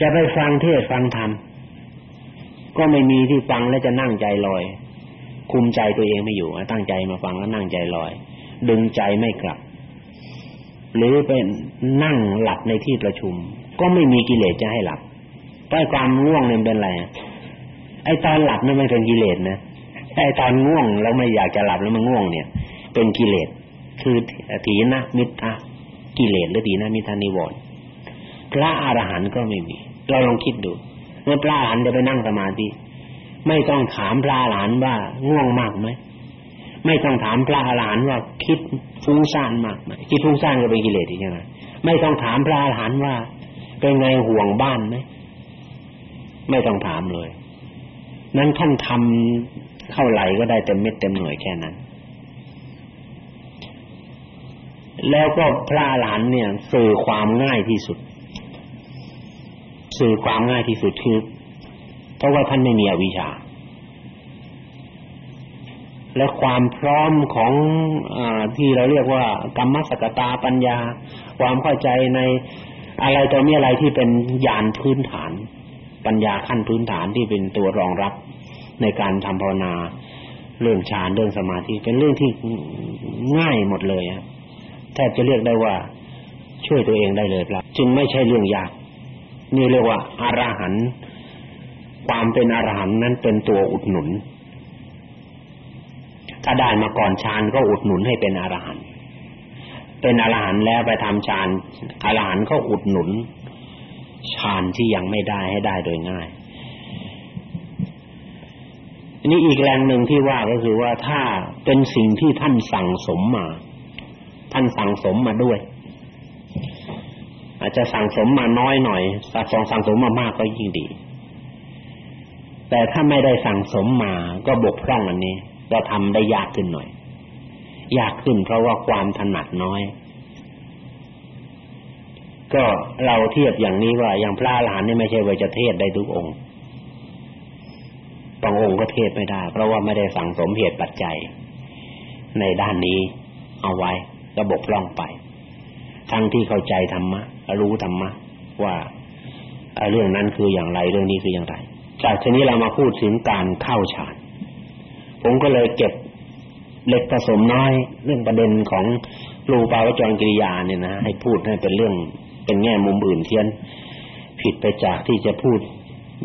จะไปฟังเทศฟังธรรมก็ไม่มีที่ฟังแล้วจะนั่งใจลอย คุมใจตัวเองไม่อยู่ตั้งใจมาฟังแล้วนั่งใจลอย ดึงใจไม่กลับ หรือเป็นนั่งหลับในที่ประชุม ก็ไม่มีกิเลสจะให้หลับใต้ความง่วงเนี่ยเป็นไรไอ้ตอนหลับนั่นไม่เป็นกิเลสนะไอ้ตอนง่วงแล้วไม่อยากจะหลับแล้วมันง่วงเนี่ย เป็นกิเลสคือถีนะมิทะกิเลสหรือถีนะมิทานิวรณ์ พระอรหันต์ก็ไม่มี เราลองคิดดูเมื่อพระอรหันต์จะไปนั่งสมาธิไม่ต้องถามพระอรหันต์ว่าง่วงมากไหมไม่ต้องถามพระอรหันต์ว่าคิดฟุ้งซ่านมากไหมคิดฟุ้งซ่านก็เป็นกิเลสอีกใช่ไหมไม่ต้องถามพระอรหันต์ว่า เป็นไงห่วงบ้านไหมไม่ต้องถามเลย นั้นท่านทำเท่าไหร่ก็ได้เต็มเม็ดเต็มหน่วยแค่นั้น แล้วก็พระอรหันต์เนี่ยสื่อความง่ายที่สุด สื่อความง่ายที่สุดคือเพราะว่าท่านไม่มีอวิชชา และความพร้อมของอที่เราเรียกว่ากรรมสกตาปัญญา ความเข้าใจในอะไรตัวมีอะไรที่เป็นญาณพื้นฐาน ปัญญาขั้นพื้นฐานที่เป็นตัวรองรับในการทำภาวนาเรื่องฌานเรื่องสมาธิเป็นเรื่องที่ง่ายหมดเลยแทบจะเรียกได้ว่าช่วยตัวเองได้เลยครับจึงไม่ใช่เรื่องยาก นี่เรียกว่าอารหันต์ความเป็นอรหันต์นั้นเป็นตัวอุดหนุน ถ้าได้มาก่อนฌานก็อุดหนุนให้เป็นอรหันต์เป็นอรหันต์แล้วไปทำฌานอรหันต์ก็อุดหนุนฌานที่ยังไม่ได้ให้ได้โดยง่ายอันนี้อีกแรงหนึ่งที่ว่าก็คือว่าถ้าเป็นสิ่งที่ท่านสั่งสมมา ท่านสั่งสมมาด้วย อาจจะสั่งสมมาน้อยหน่อยสักสองสั่งสมมามากก็ยิ่งดี แต่ถ้าไม่ได้สั่งสมมาก็บกพร่องอันนี้ก็ทำได้ยากขึ้นหน่อย ยากขึ้นเพราะว่าความถนัดน้อย ก็เราเทียบอย่างนี้ว่าอย่างพระอรหันต์นี่ไม่ใช่ว่าจะเทศได้ทุกองค์บางองค์ก็เทศไม่ได้ เพราะว่าไม่ได้สั่งสมเหตุปัจจัย ในด้านนี้เอาไว้ระบบร่องไป ทั้งที่เข้าใจธรรมะรู้ธรรมะว่าเรื่องนั้นคืออย่างไรเรื่องนี้คืออย่างไรจากทีนี้เรามาพูดถึงการเข้าฌานผมก็เลยเก็บเล็กผสมน้อยเรื่องประเด็นของรูปาวจรกิริยาเนี่ยนะให้พูดให้เป็นเรื่องเป็นแง่มุมอื่นเทียนผิดไปจากที่จะพูด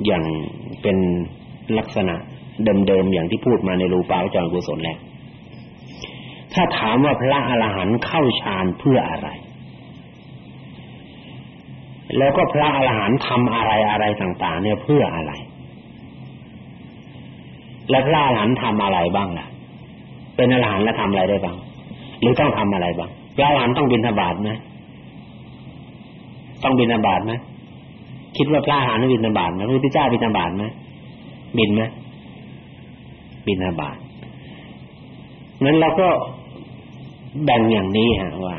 อย่างเป็นลักษณะเดิมๆอย่างที่พูดมาในรูปาวจรกุศลแล้วถ้าถามว่าพระอรหันต์เข้าฌานเพื่ออะไร แล้วก็พระอรหันต์ทำอะไรอะไรต่าง ๆ เนี่ยเพื่ออะไร และพระอรหันต์ทำอะไรบ้างล่ะ เป็นอรหันต์แล้วทำอะไรได้บ้าง หรือต้องทำอะไรบ้างพระอรหันต์ต้องบิณฑบาตไหมต้องบิณฑบาตไหมคิดว่าพระอรหันต์บิณฑบาตไหมพระพุทธเจ้าบิณฑบาตไหมบินไหมบิณฑบาตนั้นเราก็แบ่งอย่างนี้ฮะว่า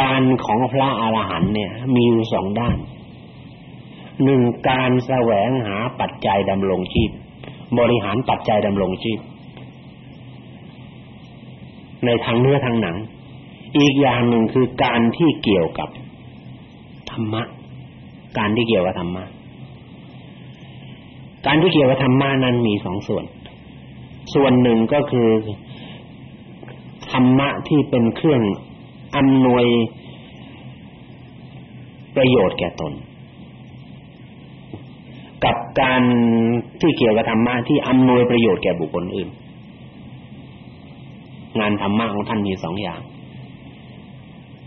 การของพระอรหันต์เนี่ย มีอยู่สองด้านหนึ่งการแสวงหาปัจจัยดำรงชีพ บริหารปัจจัยดำรงชีพ ในทางเนื้อทางหนัง อีกอย่างหนึ่งคือการที่เกี่ยวกับธรรมะ การที่เกี่ยวกับธรรมะ การที่เกี่ยวกับธรรมะนั้นมีสองส่วน ส่วนหนึ่งก็คือธรรมะที่เป็นเครื่อง อำนวยประโยชน์แก่ตน กับการที่เกี่ยวกับธรรมะที่อำนวยประโยชน์แก่บุคคลอื่น งานธรรมะของท่านมีสองอย่าง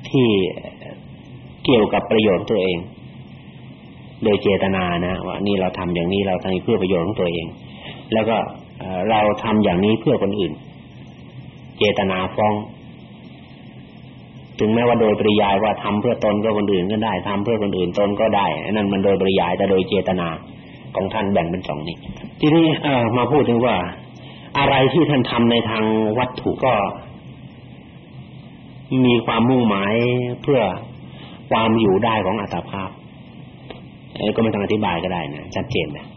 ที่เกี่ยวกับประโยชน์ตัวเอง โดยเจตนานะ ว่านี่เราทำอย่างนี้เราทำเพื่อประโยชน์ของตัวเอง แล้วก็เราทำอย่างนี้เพื่อคนอื่น เจตนาฟ้อง ถึงแม้ว่าโดยปริยายว่าทำเพื่อตนก็คนอื่นก็ได้ทำเพื่อคนอื่นตนก็ได้นั่นมันโดยปริยายแต่โดยเจตนาของท่านแบ่งเป็นสองนี้ทีนี้เอ่อมาพูดถึงว่า อะไรที่ท่านทำในทางวัตถุก็ มีความมุ่งหมายเพื่อความอยู่ได้ของอัตภาพเอ้ก็ไม่ต้องอธิบายก็ได้นะชัดเจนนะ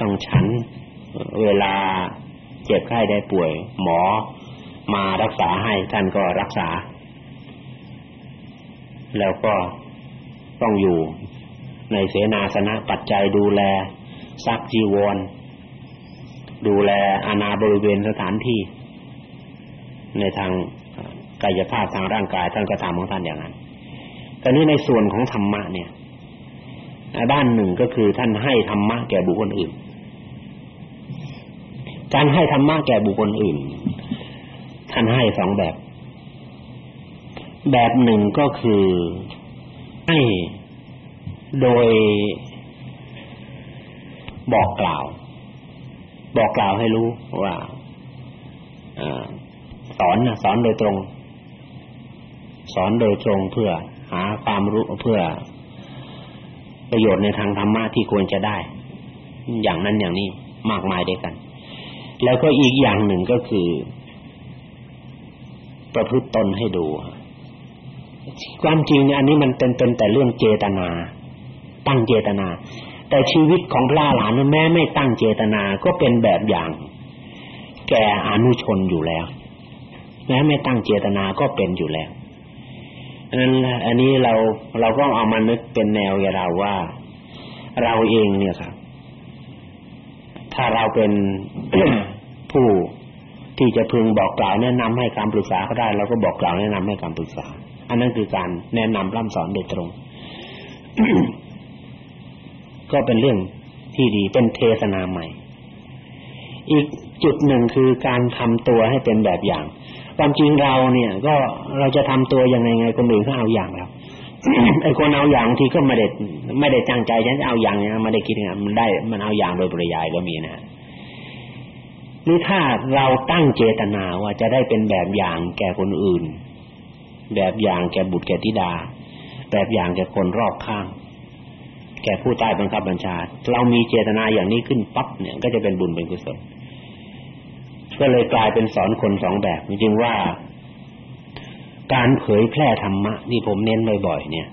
ต้องฉันเวลาเจ็บไข้ได้ป่วย หมอมารักษาให้ท่านก็รักษา แล้วก็ต้องอยู่ในเสนาสนะปัจจัยดูแลซักจีวร ดูแลอาณาบริเวณสถานที่ ในทางกายภาพทางร่างกายท่านก็ทำของท่านอย่างนั้นแต่นี้ในส่วนของธรรมะเนี่ยด้านหนึ่งก็คือท่านให้ธรรมะแก่บุคคลอื่น การให้ธรรมะแก่บุคคลอื่น ท่านให้สองแบบ แบบหนึ่งก็คือให้โดยบอกกล่าว บอกกล่าวให้รู้ว่าสอนนะสอนโดยตรง สอนโดยตรงเพื่อหาความรู้เพื่อประโยชน์ในทางธรรมะที่ควรจะได้ อย่างนั้นอย่างนี้มากมายด้วยกัน แล้วก็อีกอย่างหนึ่งก็คือ ประพฤติตนให้ดู ความจริงอันนี้มันเป็นเป็นแต่เรื่องเจตนา ตั้งเจตนา แต่ชีวิตของพระหลานแม้ไม่ตั้งเจตนาก็เป็นแบบอย่าง แก่อนุชนอยู่แล้วแม้ไม่ตั้งเจตนาก็เป็นอยู่แล้วนั้นอันนี้เราเราก็เอามานึกเป็นแนวอย่าเราว่า เราเองเนี่ยครับถ้าเราเป็นผู้ที่จะพึงบอกกล่าวแนะนำให้การปรึกษาเขาได้เราก็บอกกล่าวแนะนำให้การปรึกษา อันนั้นคือการแนะนำร่ำสอนโดยตรง ก็เป็นเรื่องที่ดีเป็นเทศนาใหม่ อีกจุดหนึ่งคือการทำตัวให้เป็นแบบอย่าง ความจริงเราเนี่ย ก็เราจะทำตัวยังไงไงคนอื่นเขาเอาอย่างเราไอ้คนเอาอย่างที่ก็ไม่ได้ไม่ได้จังใจฉันจะเอาอย่างเนี่ยไม่ได้คิดอย่างมันได้ มันเอาอย่างโดยปริยายก็มีนะนี่ถ้าเราตั้งเจตนาว่าจะได้เป็นแบบอย่างแก่คนอื่น แบบอย่างแก่บุตรแก่ธิดา แบบอย่างแก่คนรอบข้าง แก่ผู้ใต้บังคับบัญชา เรามีเจตนาอย่างนี้ขึ้นปั๊บเนี่ยก็จะเป็นบุญเป็นกุศลก็เลยกลายเป็นสอนคนสองแบบจริงๆว่า การเผยแพร่ธรรมะที่ผมเน้นบ่อยๆเนี่ย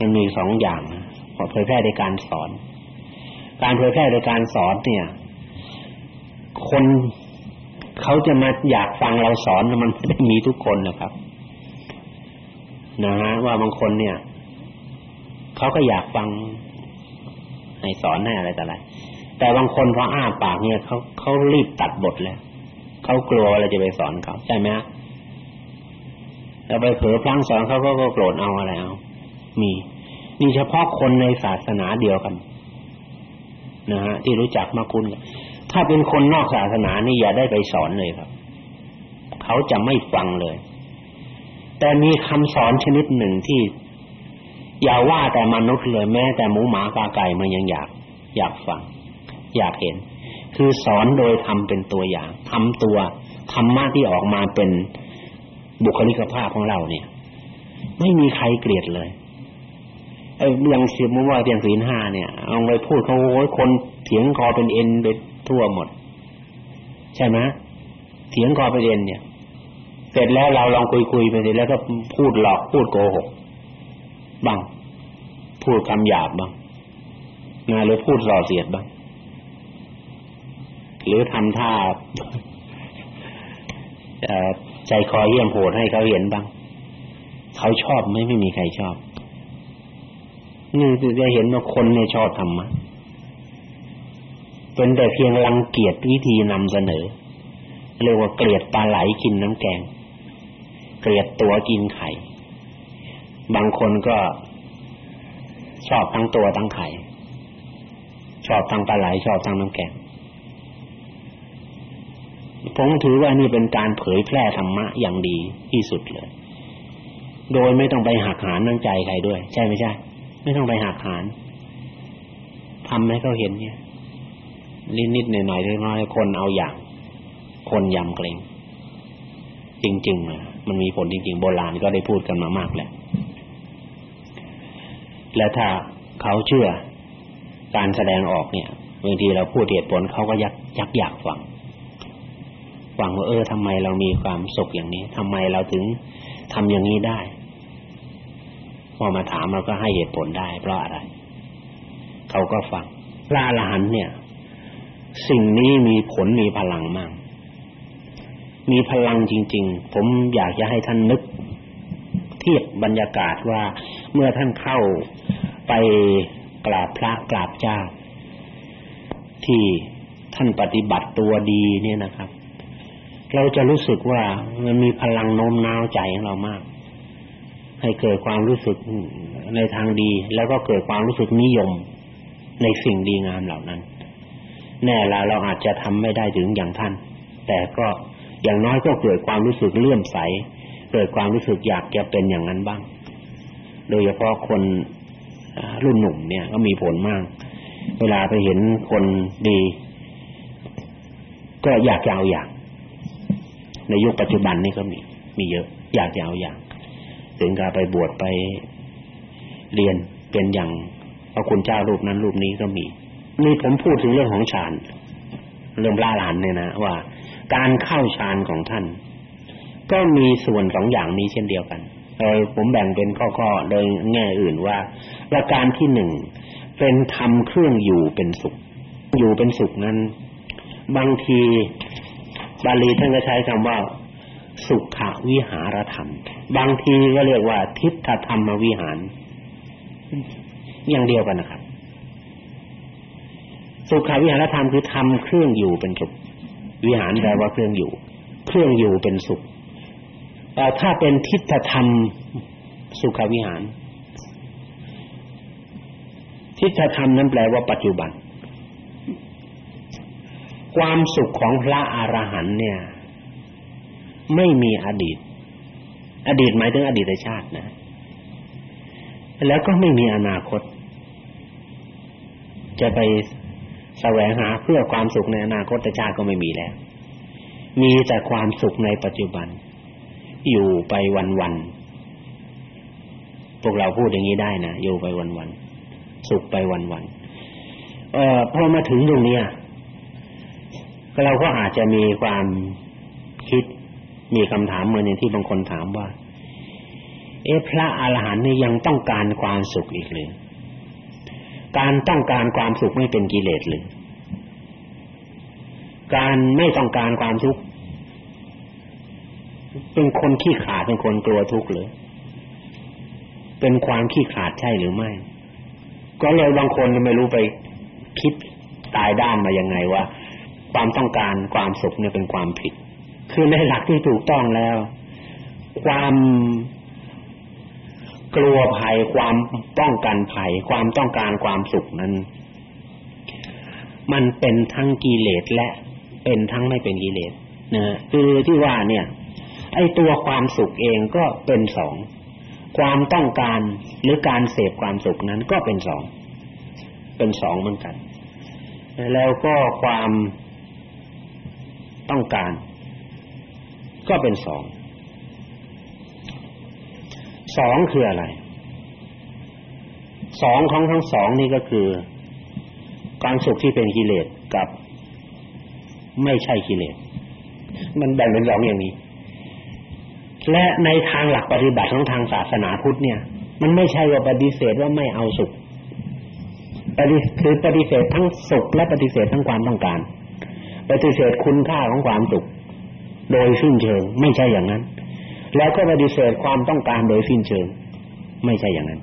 มันมีสองอย่างเผยแพร่ในการสอน การเผยแพร่ในการสอนเนี่ย คนเขาจะมาอยากฟังเราสอนมันไม่ได้มีทุกคนนะครับ นะฮะว่าบางคนเนี่ยเขาก็อยากฟังให้สอนให้อะไรแต่อะไรแต่บางคนพออ้าปากเนี่ยเขาเขารีบตัดบทแล้วเขากลัวอะไรจะไปสอนเขาใช่ไหมฮะแล้วไปเผลอพลั้งสอนเขาก็โกรธเอาอะไรเอามีมีเฉพาะคนในศาสนาเดียวกันนะฮะที่รู้จักมาคุณถ้าเป็นคนนอกศาสนานี่อย่าได้ไปสอนเลยครับ เขาจะไม่ฟังเลย แต่มีคำสอนชนิดหนึ่งที่ อย่าว่าแต่มนุษย์เลยแม้แต่หมูหมากาไก่มันยังอยาก อยากฟัง อยากเห็น คือสอนโดยทำเป็นตัวอย่างทำตัวธรรมะที่ออกมาเป็นบุคลิกภาพของเราเนี่ย ไม่มีใครเกลียดเลยไอ้อย่างเสียมว่าเพียงศีลห้าเนี่ยเอาไปพูดเขาโอ้ยคนเถียงคอเป็นเอ็นไปทั่วหมด ใช่ไหมเถียงคอเป็นเอ็นเนี่ย เสร็จแล้วเราลองคุยคุยไปเสร็จแล้วก็พูดหลอกพูดโกหกบ้างพูดคำหยาบบ้างงานหรือพูดส่อเสียดบ้างหรือทำท่าใจคอเยี่ยมโหดให้เขาเห็นบ้างเขาชอบไหมไม่มีใครชอบนี่จะเห็นว่าคนเนี่ยชอบธรรมะเป็นแต่เพียงรังเกียจวิธีนำเสนอเรียกว่าเกลียดปลาไหลกินน้ำแกง เกลียดตัวกินไข่ บางคนก็ชอบทั้งตัวทั้งไข่ ชอบทั้งปลาไหลชอบทั้งน้ำแกงผมถือว่านี่เป็นการเผยแพร่ธรรมะอย่างดีที่สุดเลย โดยไม่ต้องไปหักหานน้ำใจใครด้วย ใช่ไม่ใช่ ไม่ต้องไปหักหานทำให้เขาเห็นเนี่ยนิดๆหน่อยๆน้อยๆคนเอาอย่าง คนยำเกรงจริงๆนะ มันมีผลจริงๆโบราณก็ได้พูดกันมามากแล้วและถ้าเขาเชื่อการแสดงออกเนี่ยบางทีเราพูดเหตุผลเขาก็ยักยักอยากฟังฟังว่าเออทำไมเรามีความสุขอย่างนี้ทำไมเราถึงทำอย่างนี้ได้พอมาถามเราก็ให้เหตุผลได้เพราะอะไร เขาก็ฟังพระอรหันต์เนี่ย สิ่งนี้มีผลมีพลังมาก มีพลังจริง ๆ ผมอยากจะให้ท่านนึก เทียบบรรยากาศว่าเมื่อท่านเข้าไปกราบพระกราบเจ้า ที่ท่านปฏิบัติตัวดีเนี่ยนะครับ เราจะรู้สึกว่ามันมีพลังโน้มน้าวใจของเรามาก ให้เกิดความรู้สึกในทางดี แล้วก็เกิดความรู้สึกนิยมในสิ่งดีงามเหล่านั้น แน่ละเราอาจจะทำไม่ได้ถึงอย่างท่าน แต่ก็ อย่างน้อยก็เกิดความรู้สึกเลื่อมใส เกิดความรู้สึกอยากจะเป็นอย่างนั้นบ้าง โดยเฉพาะคนรุ่นหนุ่มเนี่ยก็มีผลมาก เวลาไปเห็นคนดี ก็อยากจะเอาอย่าง ในยุคปัจจุบันนี่ก็มีมีเยอะ อยากจะเอาอย่าง ถึงกับไปบวชไปเรียนเป็นอย่างพระคุณเจ้ารูปนั้นรูปนี้ก็มี นี่ผมพูดถึงเรื่องของฌานเรื่องล่าหลานเนี่ยนะว่า การเข้าฌานของท่าน ก็มีส่วนสองอย่างนี้เช่นเดียวกันโดยผมแบ่งเป็นข้อๆโดยแง่อื่นว่าประการที่หนึ่งเป็นธรรมเครื่องอยู่เป็นสุข อยู่เป็นสุขนั้น บางทีบาลีท่านก็ใช้คำว่าสุขวิหารธรรม บางทีก็เรียกว่า ทิฏฐธรรมวิหาร อย่างเดียวกันนะครับ สุขวิหารธรรมคือทำเครื่องอยู่เป็นสุข วิหารแปลว่าเครื่องอยู่ เครื่องอยู่เป็นสุขแต่ถ้าเป็นทิฏฐธรรมสุขวิหาร ทิฏฐธรรมนั้นแปลว่าปัจจุบัน ความสุขของพระอรหันต์เนี่ย ไม่มีอดีต อดีตหมายถึงอดีตชาตินะ แล้วก็ไม่มีอนาคต จะไป แสวงหาเพื่อความสุขในอนาคตชาติก็ไม่มีแล้ว มีแต่ความสุขในปัจจุบัน อยู่ไปวันๆพวกเราพูดอย่างนี้ได้นะอยู่ไปวันๆสุขไปวันๆเอ่อพอมาถึงตรงนี้เราก็อาจจะมีความคิดมีคำถามเหมือนอย่างที่บางคนถามว่า เอ๊ะพระอรหันต์นี่ยังต้องการความสุขอีกหรือ การต้องการความสุขไม่เป็นกิเลสหรือการไม่ต้องการความทุกข์เป็นคนขี้ขาดเป็นคนกลัวทุกข์หรือเป็นความขี้ขาดใช่หรือไม่ ก็เลยบางคนไม่รู้ไปคิดตายด้านมายังไงว่า ความต้องการความสุขเนี่ยเป็นความผิด คือในหลักที่ถูกต้องแล้ว ความ กลัวภัยความป้องกันภัยความต้องการความสุขนั้น มันเป็นทั้งกิเลสและเป็นทั้งไม่เป็นกิเลสนะคือที่ว่าเนี่ย ไอ้ตัวความสุขเองก็เป็นสองความต้องการหรือการเสพความสุขนั้นก็เป็นสองเป็นสองเหมือนกัน แล้วก็ความต้องการ ก็เป็นสอง สองคืออะไรสองของทั้งสองนี่ก็คือความสุขที่เป็นกิเลสกับไม่ใช่กิเลสมันแบ่งเป็นสองอย่างนี้ และในทางหลักปฏิบัติของทางศาสนาพุทธเนี่ย มันไม่ใช่ว่าปฏิเสธว่าไม่เอาสุขปฏิคือปฏิเสธทั้งสุขและปฏิเสธทั้งความต้องการ ปฏิเสธคุณค่าของความสุข โดยสิ้นเชิงไม่ใช่อย่างนั้น แล้วก็ปฏิเสธความต้องการโดยสิ้นเชิงไม่ใช่อย่างนั้น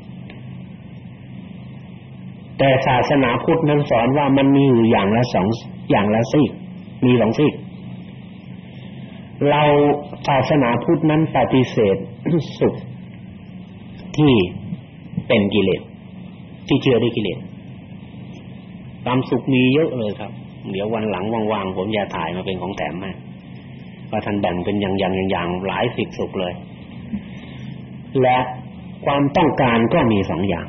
แต่ศาสนาพุทธนั้นสอนว่ามันมีอยู่อย่างละสองอย่างละซีกมีสองซีกเราศาสนาพุทธนั้นปฏิเสธสุขที่เป็นกิเลสที่เชื่อด้วยกิเลสความสุขมีเยอะเลยครับ เดี๋ยววันหลังว่างๆผมจะถ่ายมาเป็นของแถมให้ ว่าท่านแบ่งเป็นอย่างๆอย่างๆหลายสิบสุขเลย และความต้องการก็มีสองอย่าง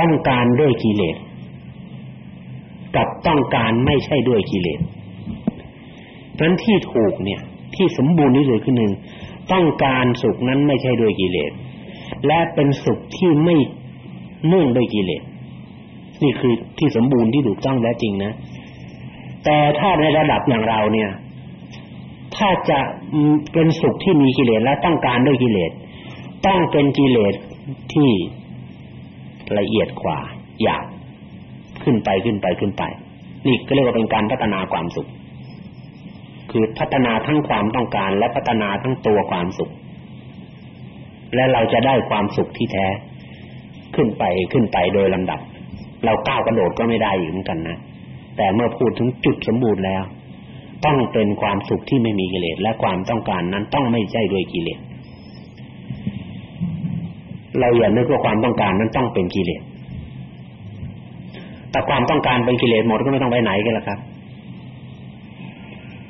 ต้องการด้วยกิเลสกับต้องการไม่ใช่ด้วยกิเลสนั้นที่ถูกเนี่ย ที่สมบูรณ์ที่สุดคือหนึ่งต้องการสุขนั้นไม่ใช่ด้วยกิเลสและเป็นสุขที่ไม่เนื่องด้วยกิเลสนี่คือที่สมบูรณ์ที่ถูกต้องและจริงนะ แต่ถ้าในระดับอย่างเราเนี่ย ถ้าจะเป็นสุขที่มีกิเลสและต้องการด้วยกิเลสต้องเป็นกิเลสที่ละเอียดกว่าอยากขึ้นไปขึ้นไปขึ้นไป นี่ก็เรียกว่าเป็นการพัฒนาความสุข คือพัฒนาทั้งความต้องการและพัฒนาทั้งตัวความสุข และเราจะได้ความสุขที่แท้ขึ้นไปขึ้นไปโดยลำดับ เราก้าวกระโดดก็ไม่ได้อยู่เหมือนกันนะแต่เมื่อพูดถึงจุดสมบูรณ์แล้ว ต้องเป็นความสุขที่ไม่มีกิเลสและความต้องการนั้นต้องไม่ใช่ด้วยกิเลสเราอย่านึกว่าความต้องการนั้นต้องเป็นกิเลสแต่ความต้องการเป็นกิเลสหมดก็ไม่ต้องไปไหนกันละครับ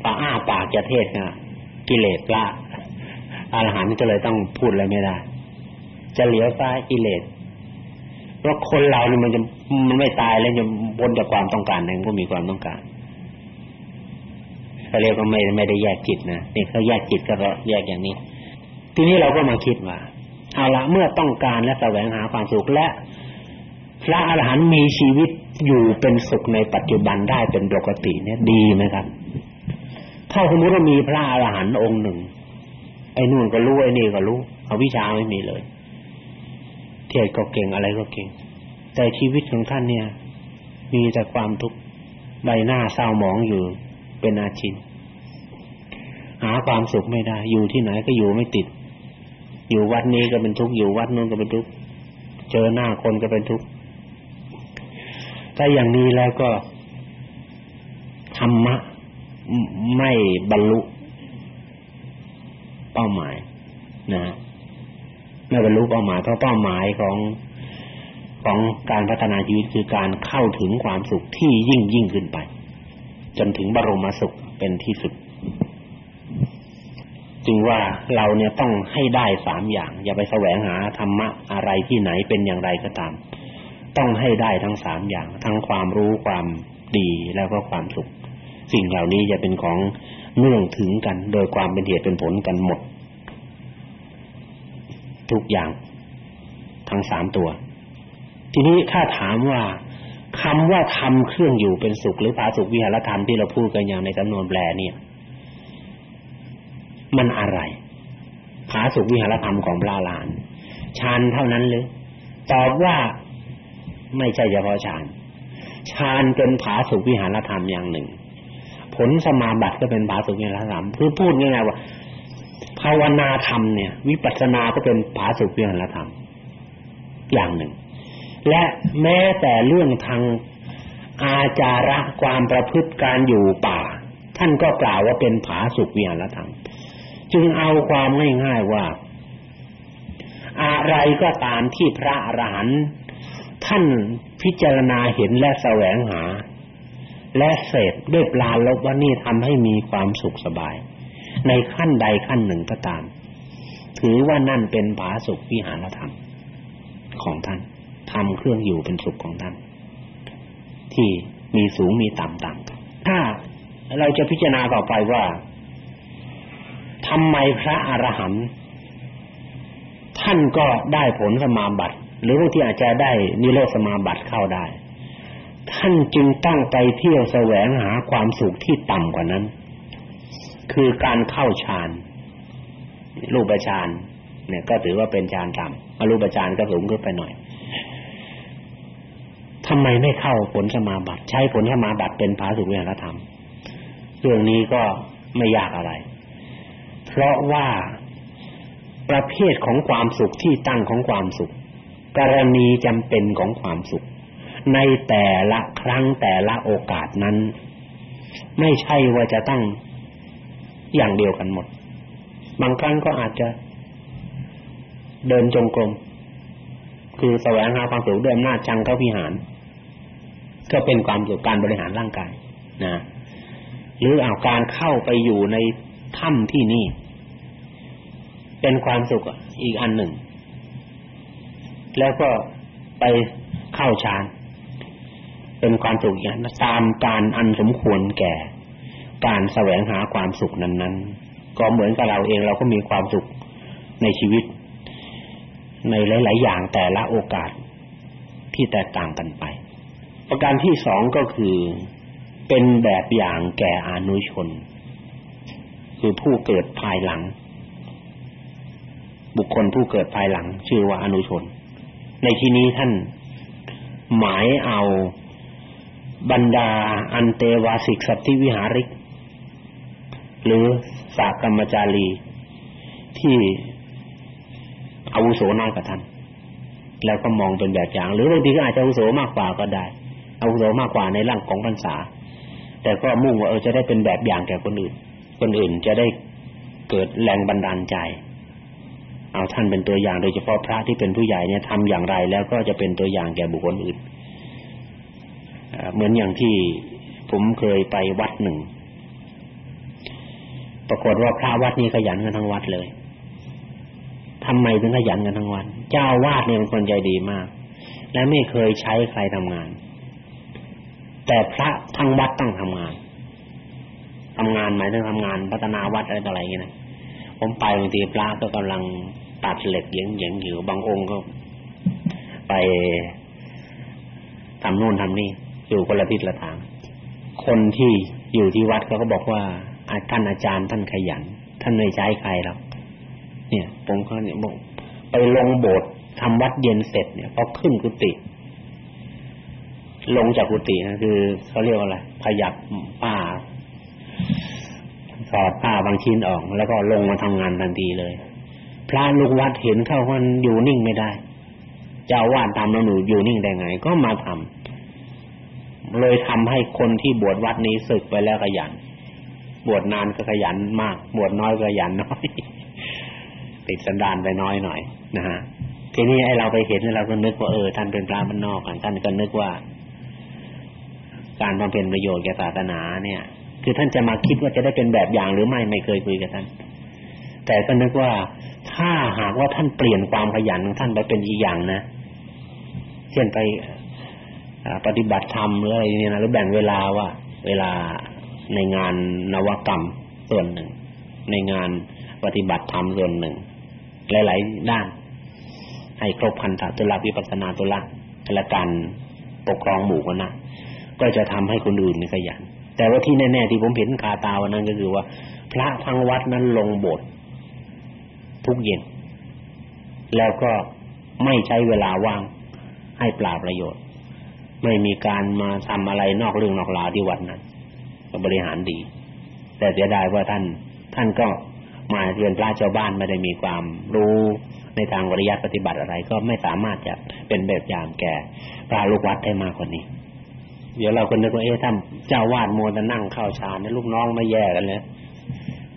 ปาอ้าปากจะเทศนะกิเลสละอรหันต์ก็เลยต้องพูดอะไรไม่ได้ จะเหลียวซ้ายกิเลสเพราะคนเรานี่มันจะมันไม่ตายแล้วจะวนจากความต้องการนั้นก็มีความต้องการ เขาเรียกว่าไม่ไม่ได้แยกจิตนะนี่เขาแยกจิตก็แยกอย่างนี้ ทีนี้เราก็มาคิดว่าเอาละเมื่อต้องการและแสวงหาความสุขและ พระอรหันต์มีชีวิตอยู่เป็นสุขในปัจจุบันได้เป็นปกติเนี่ยดีไหมครับถ้าสมมติว่ามีพระอรหันต์องค์หนึ่งไอ้นู่นก็รู้ไอ้นี่ก็รู้เอาวิชาไม่มีเลย เทศก็เก่งอะไรก็เก่ง แต่ชีวิตของท่านเนี่ย มีแต่ความทุกข์ใบหน้าเศร้าหมองอยู่ เป็นอาชินหาความสุขไม่ได้ อยู่ที่ไหนก็อยู่ไม่ติด อยู่วัดนี้ก็เป็นทุกข์อยู่วัดนู้นก็เป็นทุกข์เจอหน้าคนก็เป็นทุกข์ถ้าอย่างนี้แล้วก็ธรรมะไม่บรรลุเป้าหมายนะไม่บรรลุเป้าหมายเพราะเป้าหมายของของการพัฒนาชีวิตคือการเข้าถึงความสุขที่ยิ่งยิ่งขึ้นไป จนถึงบรมสุขเป็นที่สุด จึงว่าเราเนี่ยต้องให้ได้สามอย่าง อย่าไปแสวงหาธรรมะอะไรที่ไหนเป็นอย่างไรก็ตาม ต้องให้ได้ทั้งสามอย่าง ทั้งความรู้ความดีแล้วก็ความสุข สิ่งเหล่านี้จะเป็นของเนื่องถึงกัน โดยความเป็นเหตุเป็นผลกันหมด ทุกอย่าง ทั้งสามตัว ทีนี้ถ้าถามว่า คำว่าทำเครื่องอยู่เป็นสุขหรือภาสุขวิหารธรรมที่เราพูดกันอย่างในจำนวนแปลเนี่ย มันอะไรภาสุขวิหารธรรมของพระลานฌานเท่านั้นหรือตอบว่าไม่ใช่เฉพาะฌานฌานเป็นภาสุขวิหารธรรมอย่างหนึ่ง ผลสมาบัติก็เป็นภาสุขวิหารธรรมคือพูดง่ายๆว่าภาวนาธรรมเนี่ย วิปัสสนาก็เป็นภาสุขวิหารธรรมอย่างหนึ่ง และแม้แต่เรื่องทางอาจาระความประพฤติการอยู่ป่า ท่านก็กล่าวว่าเป็นผาสุขวิหารธรรม จึงเอาความง่ายๆว่า อะไรก็ตามที่พระอรหันต์ท่านพิจารณาเห็นและแสวงหา และเสพด้วยปลาลบว่านี่ทำให้มีความสุขสบาย ในขั้นใดขั้นหนึ่งก็ตาม ถือว่านั่นเป็นผาสุขวิหารธรรมของท่าน ทำเครื่องอยู่เป็นสุขของท่านที่มีสูงมีต่ำต่างกันถ้าเราจะพิจารณาต่อไปว่าทำไมพระอรหันต์ท่านก็ได้ผลสมาบัติ หรือบางที่อาจจะได้นิโรธสมาบัติเข้าได้ ท่านจึงตั้งไปเที่ยวแสวงหาความสุขที่ต่ำกว่านั้น คือการเข้าฌานรูปฌานเนี่ยก็ถือว่าเป็นฌานต่ำอรูปฌานก็สูงขึ้นไปหน่อย ทำไมไม่เข้าผลสมาบัติใช้ผลสมาบัติเป็นภาสุวิหารธรรม เรื่องนี้ก็ไม่ยากอะไร เพราะว่าประเภทของความสุขที่ตั้งของความสุข กรณีจำเป็นของความสุข ในแต่ละครั้งแต่ละโอกาสนั้น ไม่ใช่ว่าจะตั้งอย่างเดียวกันหมด บางครั้งก็อาจจะเดินจงกรมคือแสวงหาความสุขด้วยอำนาจจังเข้าพิหาร ก็เป็นความสุขการบริหารร่างกายนะหรือเอาการเข้าไปอยู่ในถ้ำที่นี่ เป็นความสุขอีกอันหนึ่ง แล้วก็ไปเข้าฌานเป็นความสุขอย่างตามการอันสมควรแก่ การแสวงหาความสุขนั้น ๆ ก็เหมือนกับเราเองเราก็มีความสุขในชีวิต ในหลาย ๆ อย่างแต่ละโอกาสที่แตกต่างกันไป ประการที่สองก็คือเป็นแบบอย่างแก่อนุชน คือผู้เกิดภายหลัง บุคคลผู้เกิดภายหลัง ชื่อว่าอนุชน ในที่นี้ท่านหมายเอาบรรดาอันเตวาสิกสัตธิวิหาริก หรือสากรรมจารีที่อาวุโสน้อยกว่าท่านแล้วก็มองเป็นแบบอย่าง หรือบางทีก็อาจจะอาวุโสมากกว่าก็ได้ อาวุโสมากกว่าในร่างของพรรษา แต่ก็มุ่งว่าเออจะได้เป็นแบบอย่างแก่คนอื่น คนอื่นจะได้เกิดแรงบันดาลใจ เอาท่านเป็นตัวอย่างโดยเฉพาะพระที่เป็นผู้ใหญ่เนี่ยทำอย่างไรแล้วก็จะเป็นตัวอย่างแก่บุคคลอื่นเหมือนอย่างที่ผมเคยไปวัดหนึ่ง ปรากฏว่าพระวัดนี้ขยันกันทั้งวัดเลยทำไมถึงขยันกันทั้งวัน เจ้าวาดเนี่ยเป็นคนใจดีมาก และไม่เคยใช้ใครทำงาน แต่พระทั้งวัดต้องทำงานทำงานหมายถึงทำงานพัฒนาวัดอะไรต่ออะไรอย่างเงี้ยนะผมไปบางทีพระก็กำลังตัดเหล็กเยียงๆอยู่บางองค์ก็ไปทำนู่นทำนี่อยู่คนละทิศละทาง คนที่อยู่ที่วัดเขาก็บอกว่าท่านอาจารย์ท่านขยัน ท่านไม่ใช้ใครหรอกเนี่ยผมก็เนี่ยบอกไปลงโบสถ์ทำวัดเย็นเสร็จเนี่ยพอขึ้นกุฏิ ลงจากกุฏินะคือเขาเรียกว่าอะไรขยับผ้าถอดผ้าบางชิ้นออก แล้วก็ลงมาทำงานทันทีเลย พระลูกวัดเห็นเข้ามันอยู่นิ่งไม่ได้เจ้าวาดตามแล้วหนูอยู่นิ่งได้ไง ก็มาทำเลยทำให้คนที่บวชวัดนี้ศึกไปแล้วขยัน บวชนานก็ขยันมาก บวชน้อยก็ขยันน้อยติดสันดานไปน้อยหน่อยนะฮะทีนี้ไอ้เราไปเห็นเราก็นึกว่าเออท่านเป็นพระบ้านนอกท่านก็นึกว่า การบำเพ็ญประโยชน์แก่ศาสนาเนี่ย คือท่านจะมาคิดว่าจะได้เป็นแบบอย่างหรือไม่ไม่เคยคุยกับท่าน แต่ก็นึกว่าถ้าหากว่าท่านเปลี่ยนความขยันของท่านไปเป็นอีกอย่างนะเช่นไปปฏิบัติธรรมหรืออะไรเนี่ยนะหรือแบ่งเวลาว่า เวลาในงานนวกรรมส่วนหนึ่ง ในงานปฏิบัติธรรมส่วนหนึ่ง หลาย ๆ ด้าน ให้ครบพันธะตุลาวิปัสสนาตุลาและการปกครองหมู่กันนะ ก็จะทำให้คนอื่นขยัน แต่ว่าที่แน่ๆที่ผมเห็นคาตาวันนั้นก็คือว่า พระทั้งวัดนั้นลงบททุกเย็น แล้วก็ไม่ใช้เวลาว่างให้ปราประโยชน์ ไม่มีการมาทำอะไรนอกเรื่องนอกราวที่วัดนั้นก็บริหารดี แต่เสียดายว่าท่าน ท่านก็มาเรียนพระชาวบ้านไม่ได้มีความรู้ในทางวิริยะปฏิบัติอะไร ก็ไม่สามารถจะเป็นแบบอย่างแก่พระลูกวัดได้มากกว่านี้ เดี๋ยวเราคนนึกว่าเอ๊ะท่านเจ้าวาดมัวจะนั่งข้าฌานลูกน้องไม่แย่กันเลย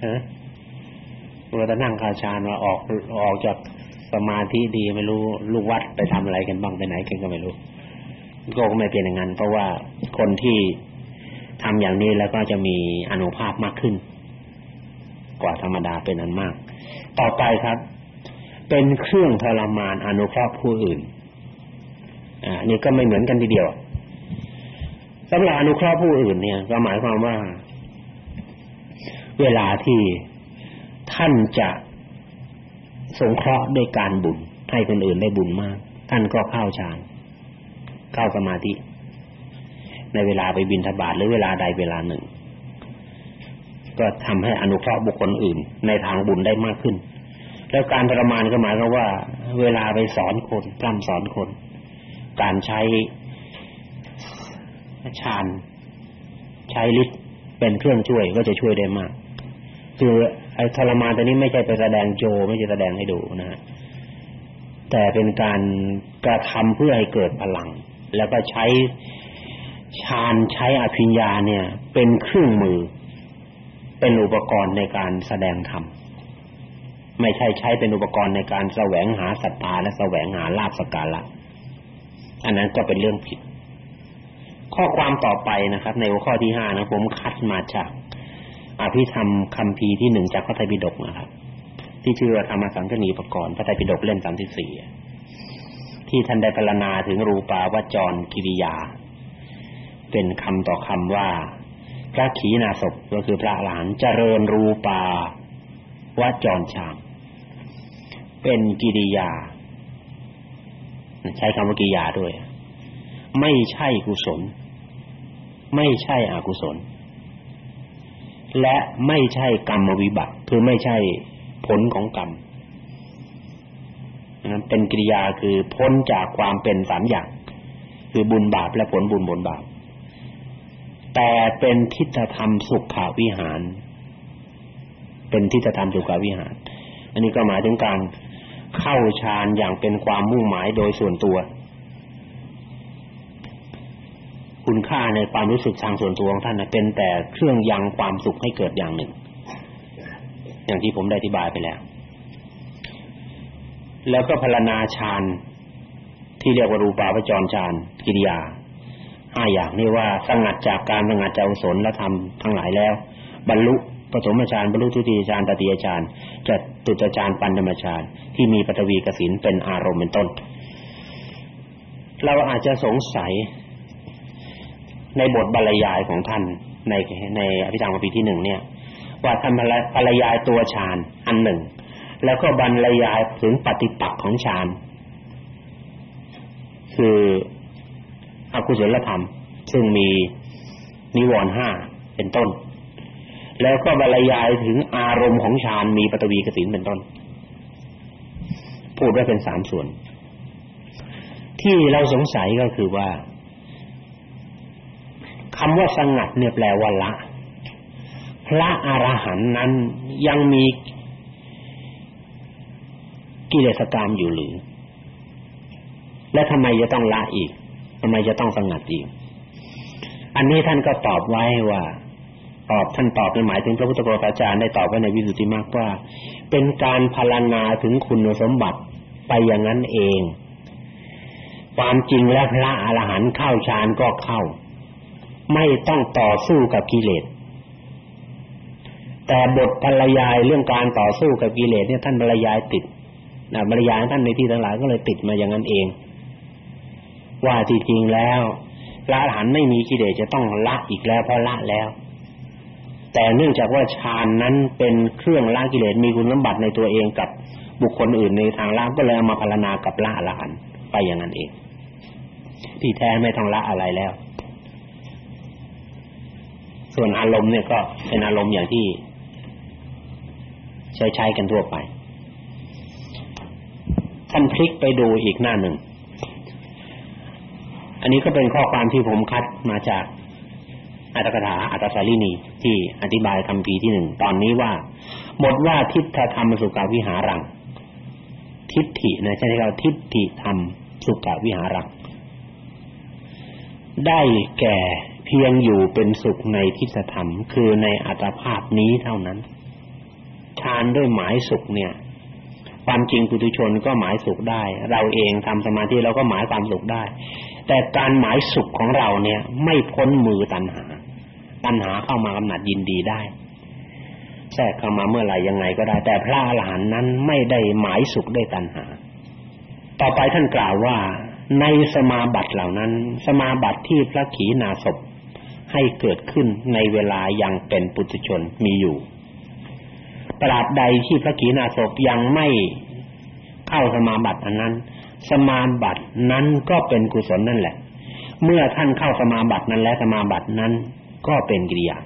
ฮะมัวจะนั่งข้าฌานว่าออกออกจากสมาธิดีไม่รู้ลูกวัดไปทำอะไรกันบ้างไปไหนกันก็ไม่รู้ก็ไม่เป็นอย่างนั้นเพราะว่าคนที่ทำอย่างนี้แล้วก็จะมีอนุภาพมากขึ้น กว่าธรรมดาเป็นอันมาก ต่อไปครับ เป็นเครื่องทรมานอนุเคราะห์ผู้อื่นอ่านี่ก็ไม่เหมือนกันทีเดียว สำหรับอนุเคราะห์ผู้อื่นเนี่ยก็หมายความว่า เวลาที่ท่านจะสงเคราะห์ด้วยการบุญ ให้คนอื่นได้บุญมาก ท่านก็เข้าฌานเข้าสมาธิ ในเวลาไปบิณฑบาตหรือเวลาใดเวลาหนึ่ง ก็ทำให้อนุเคราะห์บุคคลอื่น ในทางบุญได้มากขึ้น แล้วการทรมานก็หมายความว่า เวลาไปสอนคนพร่ำสอนคน การใช้ ฌานใช้ฤทธิ์เป็นเครื่องช่วยก็จะช่วยได้มาก คือไอ้ทรมานตัวนี้ไม่ใช่ไปแสดงโจไม่ใช่แสดงให้ดูนะฮะแต่เป็นการกระทำเพื่อให้เกิดพลัง แล้วก็ใช้ฌานใช้อภิญญาเนี่ย เป็นเครื่องมือ เป็นอุปกรณ์ในการแสดงธรรมไม่ใช่ใช้เป็นอุปกรณ์ในการแสวงหาศรัทธาและแสวงหาลาภสการะอันนั้นก็เป็นเรื่องผิด ข้อความต่อไปนะครับ ในหัวข้อที่ห้านะผมคัดมาจากอภิธรรมคัมภีร์ที่หนึ่งจากพระไตรปิฎกนะครับ ที่ชื่อว่าธรรมสังคณีปกรณ์พระไตรปิฎกเล่มสามสิบสี่ที่ท่านได้พรรณนาถึงรูปาวจรกิริยา เป็นคำต่อคำว่า พระขีณาสพก็คือพระหลานเจริญรูปาวจรชามเป็นกิริยา ใช้คำว่ากิริยาด้วย ไม่ใช่กุศล ไม่ใช่อกุศล และไม่ใช่กรรมวิบัติคือไม่ใช่ผลของกรรมนั้นเป็นกิริยาคือพ้นจากความเป็นสามอย่าง คือบุญบาปและผลบุญผลบาป แต่เป็นทิฏฐธรรมสุขาวิหาร เป็นทิฏฐธรรมสุขาวิหาร อันนี้ก็หมายถึงการเข้าฌานอย่างเป็นความมุ่งหมายโดยส่วนตัว ค่าในความรู้สึกทางส่วนตัวของท่านเป็นแต่เครื่องยังความสุขให้เกิดอย่างหนึ่ง อย่างที่ผมได้อธิบายไปแล้ว แล้วก็พรณนาฌานที่เรียกว่ารูปาพจรฌานกิริยาห้าอย่างนี้ว่าสงัดจากการสงัดจากอุศลและธรรมทั้งหลายแล้ว บรรลุปฐมฌานบรรลุทุติยฌานตติยฌานจะตุตฌานปัญญมฌานที่มีปฐวีกสินเป็นอารมณ์เป็นต้น เราอาจจะสงสัย ในบทบรรยายของท่านในในอภิธรรมปีที่หนึ่งเนี่ย ว่าท่านบรรยายตัวฌานอันหนึ่ง แล้วก็บรรยายถึงปฏิปักษ์ของฌานคืออกุศลธรรม ซึ่งมีนิวรณ์ห้าเป็นต้น แล้วก็บรรยายถึงอารมณ์ของฌานมีปฐวีกสินเป็นต้น พูดไว้เป็นสามส่วน ที่เราสงสัยก็คือว่า คำว่าสงัดเนี่ยแปลว่าละ พระอรหันต์นั้นยังมีกิเลสกรรมอยู่หรือ และทำไมจะต้องละอีกทำไมจะต้องสงัดอีก อันนี้ท่านก็ตอบไว้ว่าตอบท่านตอบในหมายถึงพระพุทธโฆษาจารย์ได้ตอบไว้ในวิสุทธิมรรคว่า เป็นการพารณาถึงคุณสมบัติไปอย่างนั้นเอง ความจริงแล้วพระอรหันต์เข้าฌานก็เข้า ไม่ต้องต่อสู้กับกิเลสแต่บทบรรยายเรื่องการต่อสู้กับกิเลสเนี่ยท่านบรรยายติดนะบรรยายท่านในที่ทั้งหลายก็เลยติดมาอย่างนั้นเอง ว่าจริงๆแล้วพระอรหันต์ไม่มีกิเลสจะต้องละอีกแล้วเพราะละแล้ว แต่เนื่องจากว่าฌานนั้นเป็นเครื่องละกิเลสมีคุณสมบัติในตัวเองกับบุคคลอื่นในทางละก็เลยเอามาพารณากับละอรหันต์ไปอย่างนั้นเองที่แท้ไม่ต้องละอะไรแล้ว ส่วนอารมณ์เนี่ยก็เป็นอารมณ์อย่างที่ใช้ใช้กันทั่วไป ท่านพลิกไปดูอีกหน้าหนึ่ง อันนี้ก็เป็นข้อความที่ผมคัดมาจากอัตถกถาอัตตสาลีนีที่อธิบายคำพีที่หนึ่งตอนนี้ว่าบทว่าทิฏฐธรรมสุกาวิหารัง ทิฏฐินะใช่ไหมครับทิฏฐิธรรมสุกาวิหารัง ได้แก่ พียงอยู่เป็นสุขในทิฏฐธรรม คือในอัตภาพนี้เท่านั้นฌานด้วยหมายสุขเนี่ย ความจริงปุถุชนก็หมายสุขได้ เราเองทำสมาธิเราก็หมายความสุขได้ แต่การหมายสุขของเราเนี่ย ไม่พ้นมือตัณหา ตัณหาเข้ามากำหนัดยินดีได้แทรกเข้ามาเมื่อไหร่ยังไงก็ได้ แต่พระอรหันต์นั้นไม่ได้หมายสุขด้วยตัณหา ต่อไปท่านกล่าวว่าในสมาบัติเหล่านั้น สมาบัติที่พระขีณาสพ ให้เกิดขึ้นในเวลายังเป็นปุถุชนมีอยู่ตราบใดที่พระขีณาสพยังไม่เข้าสมาบัติอันนั้น สมาบัตินั้นก็เป็นกุศลนั่นแหละ เมื่อท่านเข้าสมาบัตินั้นและสมาบัตินั้นก็เป็นกิริยา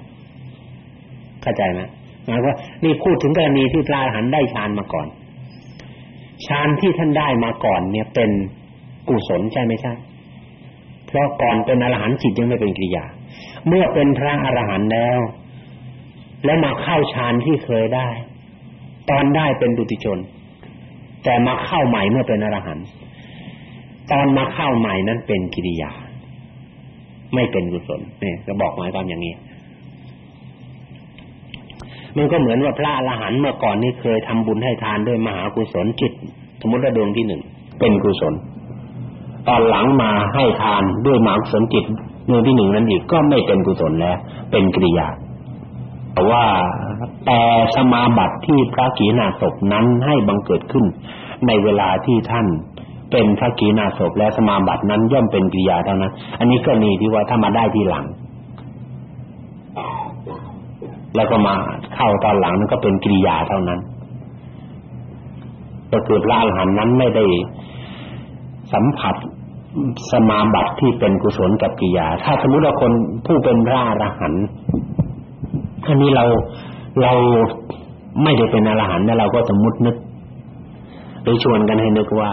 เข้าใจไหมหมายว่านี่พูดถึงกรณีที่พระอรหันต์ได้ฌานมาก่อนฌานที่ท่านได้มาก่อนเนี่ยเป็นกุศลใช่ไหมใช่เพราะก่อนเป็นอรหันต์จิตยังไม่เป็นกิริยา เมื่อเป็นพระอรหันต์แล้ว แล้วมาเข้าฌานที่เคยได้ ตอนได้เป็นดุติชน แต่มาเข้าใหม่เมื่อเป็นอรหันต์ตอนมาเข้าใหม่นั้นเป็นกิริยา ไม่เป็นกุศลนี่จะบอกหมายความอย่างนี้มันก็เหมือนว่าพระอรหันต์เมื่อก่อนนี้เคยทำบุญให้ทานด้วยมหากุศลจิต สมมติว่าดวงที่หนึ่งเป็นกุศล ตอนหลังมาให้ทานด้วยมหากุศลจิต ดวงที่หนึ่งนั้นอีกก็ไม่เป็นกุศลแล้ว เป็นกิริยาแต่ว่าแต่สมาบัติที่พระกีนาศพนั้นให้บังเกิดขึ้น ในเวลาที่ท่านเป็นพระกีนาศพและสมาบัตินั้นย่อมเป็นกิริยาเท่านั้น อันนี้ก็มีที่ว่าถ้ามาได้ทีหลัง แล้วก็มาเข้าตอนหลังนั้นก็เป็นกิริยาเท่านั้นก็คือพระอรหันต์นั้นไม่ได้สัมผัส สมาบัติที่เป็นกุศลกับกิริยา ถ้าสมมุติว่าคนผู้เป็นพระอรหันต์อันนี้เราเราไม่ได้เป็นอรหันต์แล้วเราก็สมมุตินึกหรือชวนกันให้นึกว่า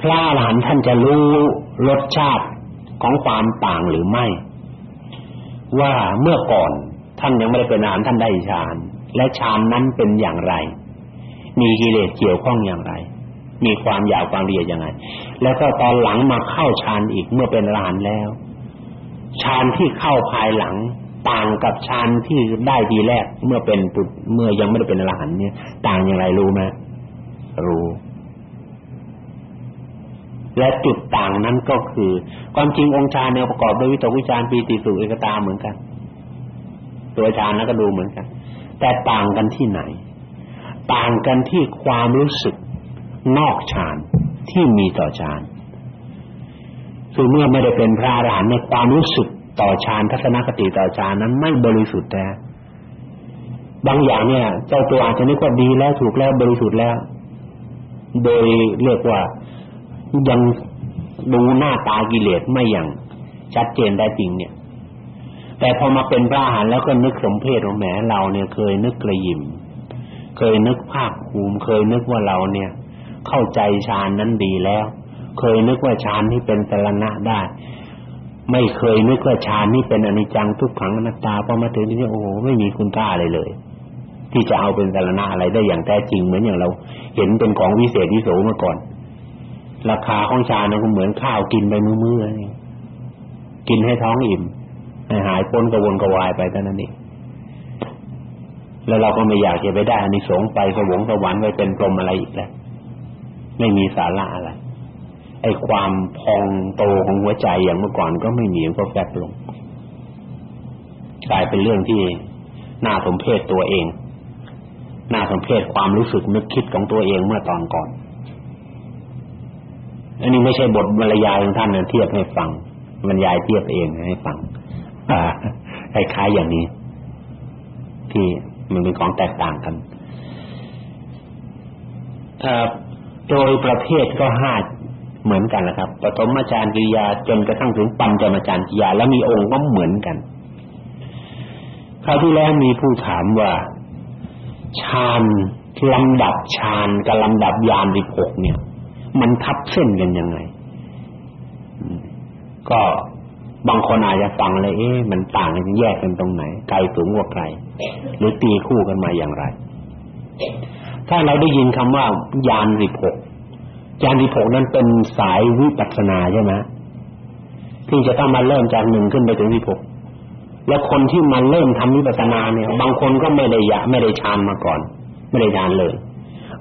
พระอรหันต์ท่านจะรู้รสชาติของความต่างหรือไม่ ว่าเมื่อก่อนท่านยังไม่ได้เป็นอรหันต์ท่านได้ฌานและฌานนั้นเป็นอย่างไร มีกิเลสเกี่ยวข้องอย่างไร มีความอยากความละเอียดยังไง แล้วก็ตอนหลังมาเข้าฌานอีกเมื่อเป็นอรหันต์แล้วฌานที่เข้าภายหลังต่างกับฌานที่ได้ทีแรกเมื่อเป็นปุถเมื่อยังไม่ได้เป็นอรหันต์เนี่ย ต่างอย่างไรรู้ไหมรู้ และจุดต่างนั้นก็คือ ความจริงองค์ฌานเนี่ยประกอบด้วยวิตกวิจารปีติสุเอกตาเหมือนกัน ตัวฌานนั้นก็ดูเหมือนกัน แต่ต่างกันที่ไหน ต่างกันที่ความรู้สึก นอกฌานที่มีต่อฌานคือเมื่อไม่ได้เป็นพระอรหันต์ในความรู้สึกต่อฌานทัศนคติต่อฌานนั้นไม่บริสุทธิ์แต่บางอย่างเนี่ย เจ้าตัวอาจจะนึกว่าดีแล้วถูกแล้วบริสุทธิ์แล้ว โดยเรียกว่ายังดูหน้าตากิเลสไม่อย่างชัดเจนได้จริงเนี่ย แต่พอมาเป็นพระอรหันต์แล้วก็นึกสมเพชว่าแหมเราเนี่ยเคยนึกกระยิมเคยนึกภาคภูมิเคยนึกว่าเราเนี่ย เข้าใจฌานนั้นดีแล้ว เคยนึกว่าฌานที่เป็นสรณะได้ ไม่เคยนึกว่าฌานนี่เป็นอนิจจังทุกขังอนัตตาพอมาถึงที่โอ้โหไม่มีคุณค่าอะไรเลย ที่จะเอาเป็นสารณะอะไรได้อย่างแท้จริงเหมือนอย่างเรา เห็นเป็นของวิเศษวิโสมาก่อน ราคาของฌานก็เหมือนข้าวกินไปมื้อๆกินให้ท้องอิ่มให้หายปนกระวนกระวายไปเท่านั้นเองแล้วเราก็ไม่อยากจะไปได้อานิสงส์ไปสวงสวรรค์ไปเป็นพรหมอะไรอีกแล้ว ไม่มีสาระอะไรไอ้ความพองโตของหัวใจอย่างเมื่อก่อนก็ไม่มีก็แฟบลงกลายเป็นเรื่องที่น่าสมเพชตัวเองน่าสมเพชความรู้สึกนึกคิดของตัวเองเมื่อตอนก่อน อันนี้ไม่ใช่บทบรรยายของท่านนะเทียบให้ฟังบรรยายเทียบเองให้ฟังอ่าคล้ายๆอย่างนี้ ที่มันเป็นของแตกต่างกันถ้า โดยประเภทก็ห้าเหมือนกันนะครับปฐมฌานกิริยาจนกระทั่งถึงปัญจมฌานกิริยาแล้วมีองค์ก็เหมือนกันคราวที่แล้วมีผู้ถามว่าฌานลำดับฌานกับลำดับญาณ16เนี่ย มันทับเส้นกันยังไง ก็บางคนอาจจะฟังเลยเอ๊ะมันต่างกันแยกกันตรงไหนไกลสูงกว่าไกลหรือตีคู่กันมาอย่างไร ถ้าเราได้ยินคำว่าญาณ16ญาณที่หกนั้นเป็นสายวิปัสสนาใช่ไหมที่จะต้องมาเริ่มจากหนึ่งขึ้นไปถึงที่หกแล้วคนที่มาเริ่มทำวิปัสสนาเนี่ย บางคนก็ไม่ได้ยะไม่ได้ฌานมาก่อน ไม่ได้ฌานเลย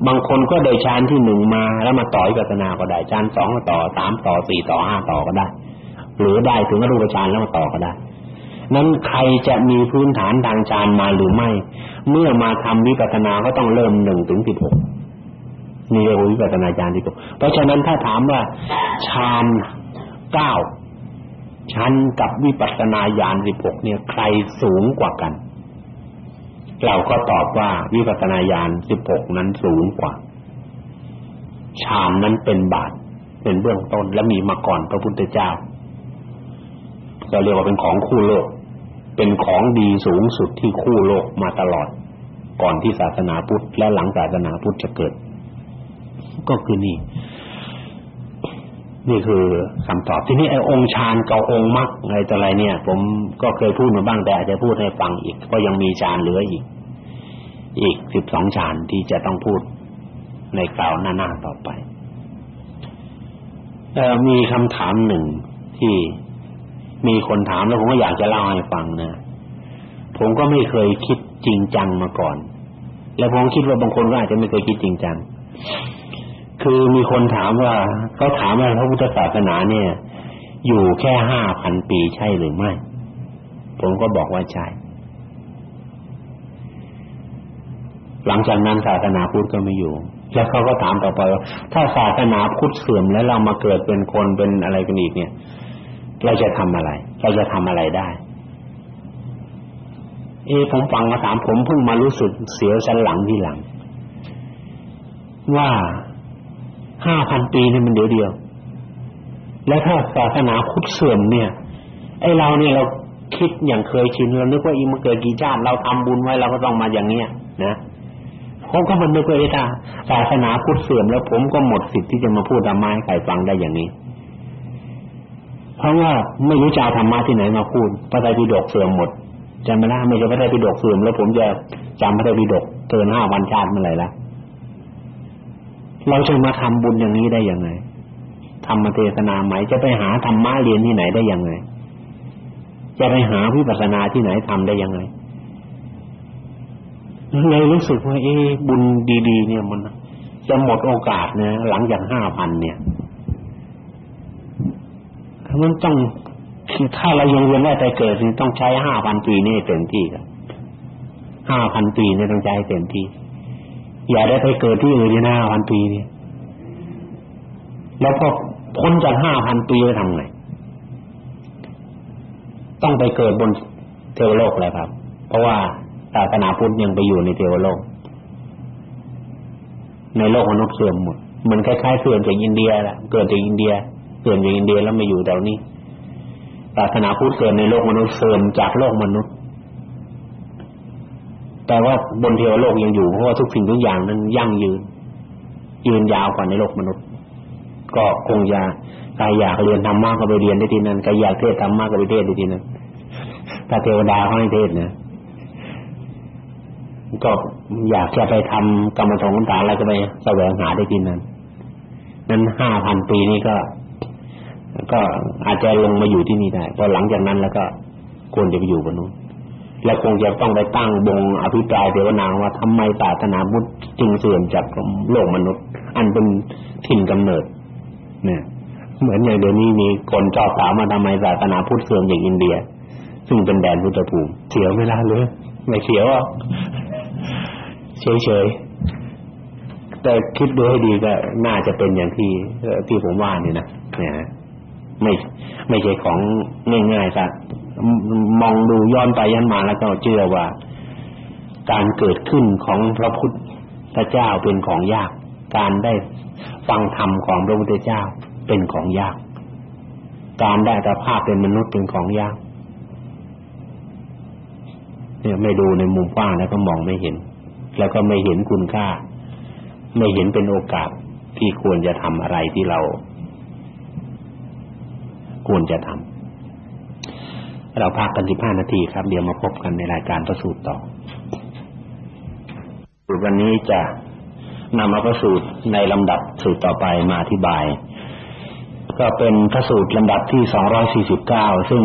บางคนก็ได้ฌานที่หนึ่งมาแล้วมาต่อวิปัสสนาก็ได้ฌานสองต่อสามต่อสี่ต่อห้าต่อก็ได้ หรือได้ถึงอรูปฌานแล้วมาต่อก็ได้ นั้นใครจะมีพื้นฐานทางฌานมาหรือไม่ เมื่อมาทำวิปัสสนาก็ต้องเริ่มหนึ่งถึงสิบหกมีเรียกว่าวิปัสสนาญาณที่ตกเพราะฉะนั้นถ้าถามว่าฌานเก้าชั้นกับวิปัสสนาญาณสิบหกเนี่ยใครสูงกว่ากัน เราก็ตอบว่าวิปัสสนาญาณสิบหกนั้นสูงกว่าฌานนั้นเป็นบาทเป็นเบื้องต้นและมีมาก่อนพระพุทธเจ้าเราเรียกว่าเป็นของคู่โลก เป็นของดีสูงสุดที่คู่โลกมาตลอด ก่อนที่ศาสนาพุทธและหลังศาสนาพุทธจะเกิด ก็คือนี่ นี่คือคำตอบทีนี้ไอ้องค์ฌานกับองค์มรรคอะไรต่ออะไรเนี่ย ผมก็เคยพูดมาบ้างแต่อาจจะพูดให้ฟังอีก ก็ยังมีฌานเหลืออีก อีกสิบสองฌานที่จะต้องพูดในคราวหน้าๆต่อไปอ่อมีคำถามหนึ่งที่ มีคนถามแล้วผมก็อยากจะเล่าให้ฟังนะผมก็ไม่เคยคิดจริงจังมาก่อน แล้วผมคิดว่าบางคนก็อาจจะไม่เคยคิดจริงจัง คือมีคนถามว่าเขาถามว่าพระพุทธศาสนาเนี่ย อยู่แค่ห้าพันปีใช่หรือไม่ ผมก็บอกว่าใช่ หลังจากนั้นศาสนาพุทธก็ไม่อยู่ แล้วเขาก็ถามต่อไปว่าถ้าศาสนาพุทธเสื่อมแล้วเรามาเกิดเป็นคนเป็นอะไรกันอีกเนี่ย เราจะทำอะไร เราจะทำอะไรได้ เอผมฟังมาถามผมเพิ่งมารู้สึกเสียวสันหลังที่หลัง ว่าห้าพันปีนี่มันเดียวเดียว แล้วถ้าศาสนาพุทธเสื่อมเนี่ย ไอเราเนี่ยเราคิดอย่างเคยชินเรานึกว่าอีมาเกิดกี่ชาติเราทำบุญไว้เราก็ต้องมาอย่างเนี้ยนะผมก็มันนึกว่าถ้าศาสนาพุทธเสื่อมแล้วผมก็หมดสิทธิ์ที่จะมาพูดธรรมะให้ใครฟังได้อย่างนี้ เพราะว่าไม่รู้จะธรรมะที่ไหนมาพูดพระไตรปิฎกเสื่อมหมดจำไม่ได้ไม่ใช่พระไตรปิฎกเสื่อมแล้วผมจะจำพระไตรปิฎกเกินห้าวันชาติเมื่อไหร่ละเราจะมาทำบุญอย่างนี้ได้ยังไงธรรมเทศนาไหมจะไปหาธรรมะเรียนที่ไหนได้ยังไง จะไปหาวิปัสสนาที่ไหนทำได้ยังไงเลยรู้สึกว่าเอ๊บุญดี ๆ เนี่ยมันจะหมดโอกาสนะหลังจากห้าพันเนี่ย มันต้องถ้าเรายังเวียนว่ายตายเกิดต้องใช้ห้าพันปีนี่เต็มที่ครับห้าพันปีนี่ต้องใช้เต็มที่ อย่าได้ไปเกิดที่อื่นที่ห้าพันปีนี่แล้วพอพ้นจากห้าพันปีจะทำไงต้องไปเกิดบนเทวโลกเลยครับ เพราะว่าศาสนาพุทธยังไปอยู่ในเทวโลก ในโลกมนุษย์เสื่อมหมดมันคล้ายๆเสื่อมจากอินเดียแหละเกิดจากอินเดีย เสื่อมจากอินเดียแล้วมาอยู่แถวนี้ศาสนาพุทธเกิดในโลกมนุษย์เสื่อมจากโลกมนุษย์ แต่ว่าบนเทวโลกยังอยู่เพราะว่าทุกสิ่งทุกอย่างนั้นยั่งยืน ยืนยาวกว่าในโลกมนุษย์ ก็คงจะใครอยากเรียนธรรมะก็ไปเรียนได้ที่นั่นใครอยากเทศธรรมะก็ไปเทศได้ที่นั่นถ้าเทวดาเขาให้เทศนะก็อยากจะไปทำกรรมฐานต่างๆแล้วก็ไปแสวงหาได้ที่นั่นนั้นห้าพันปีนี้ก็ ก็อาจจะลงมาอยู่ที่นี่ได้พอหลังจากนั้นแล้วก็ควรจะไปอยู่บนนู้นและคงจะต้องไปตั้งบงอภิปรายเทวนาว่าทำไมศาสนาพุทธจึงเสื่อมจากโลกมนุษย์ อันเป็นถิ่นกำเนิดเนี่ยเหมือนอย่างเดี๋ยวนี้มีคนจอบถามมาทำไมศาสนาพุทธเสื่อมอย่างอินเดีย ซึ่งเป็นแดนพุทธภูมิเสียวไม่ละเลยไม่เสียวอะเฉยๆแต่คิดดูให้ดีก็น่าจะเป็นอย่างที่ที่ผมว่านี่นะเนี่ย ไม่ไม่ใช่ของง่ายๆสักมองดูย้อนไปย้อนมาแล้วก็เชื่อว่า การเกิดขึ้นของพระพุทธเจ้าเป็นของยาก การได้ฟังธรรมของพระพุทธเจ้าเป็นของยาก การได้ตภาพเป็นมนุษย์เป็นของยากเนี่ยไม่ดูในมุมกว้างแล้วก็มองไม่เห็น แล้วก็ไม่เห็นคุณค่า ไม่เห็นเป็นโอกาสที่ควรจะทำอะไรที่เรา ควรจะทำเราพักกันสิบห้านาทีครับ เดี๋ยวมาพบกันในรายการประสูตรต่อวันนี้จะนำมาประสูตรในลำดับสูตรต่อไปมาอธิบาย ก็เป็นพระสูตรลำดับที่สองร้ยี่สิบเก้าซึ่ง